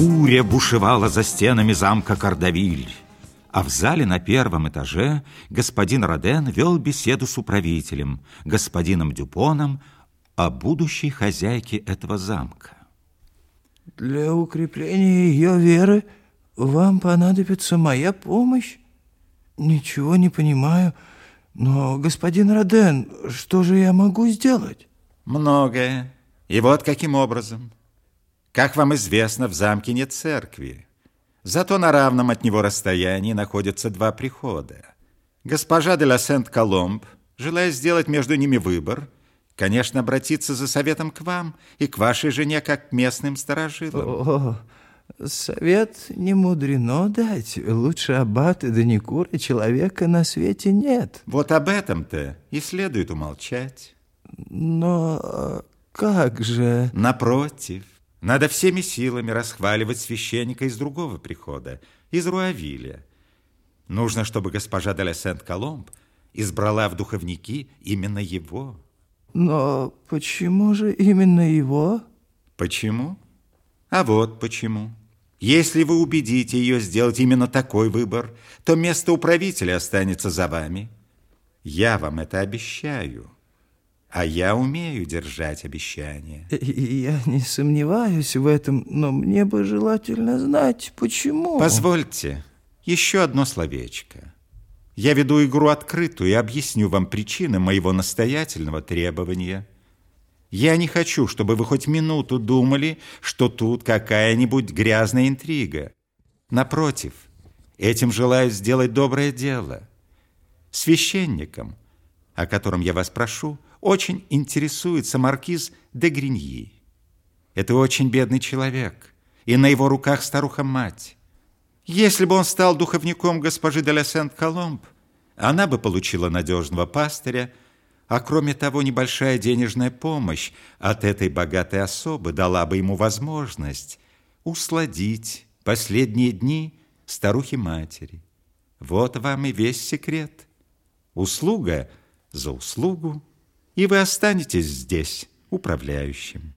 Буря бушевала за стенами замка Кардавиль, а в зале на первом этаже господин Роден вел беседу с управителем, господином Дюпоном, о будущей хозяйке этого замка. Для укрепления ее веры вам понадобится моя помощь? Ничего не понимаю, но, господин Роден, что же я могу сделать? Многое. И вот каким образом. Как вам известно, в замке нет церкви. Зато на равном от него расстоянии находятся два прихода. Госпожа де ла Сент-Коломб, желая сделать между ними выбор, конечно, обратиться за советом к вам и к вашей жене, как к местным старожилам. О, совет не мудрено дать. Лучше аббата да Никура человека на свете нет. Вот об этом-то и следует умолчать. Но э, как же... Напротив, надо всеми силами расхваливать священника из другого прихода, из Руавиля. Нужно, чтобы госпожа де Сент-Коломб избрала в духовники именно его. Но почему же именно его? Почему? А вот почему. Если вы убедите ее сделать именно такой выбор, то место управителя останется за вами. Я вам это обещаю. А я умею держать обещания. Я не сомневаюсь в этом, но мне бы желательно знать, почему. Позвольте, еще одно словечко. Я веду игру открытую и объясню вам причины моего настоятельного требования. Я не хочу, чтобы вы хоть минуту думали, что тут какая-нибудь грязная интрига. Напротив, этим желаю сделать доброе дело. Священникам, о котором я вас прошу, очень интересуется маркиз де Гриньи. Это очень бедный человек, и на его руках старуха-мать. Если бы он стал духовником госпожи де ла Сент-Коломб, она бы получила надежного пастыря, а кроме того, небольшая денежная помощь от этой богатой особы дала бы ему возможность усладить последние дни старухи-матери. Вот вам и весь секрет. Услуга за услугу – и вы останетесь здесь управляющим.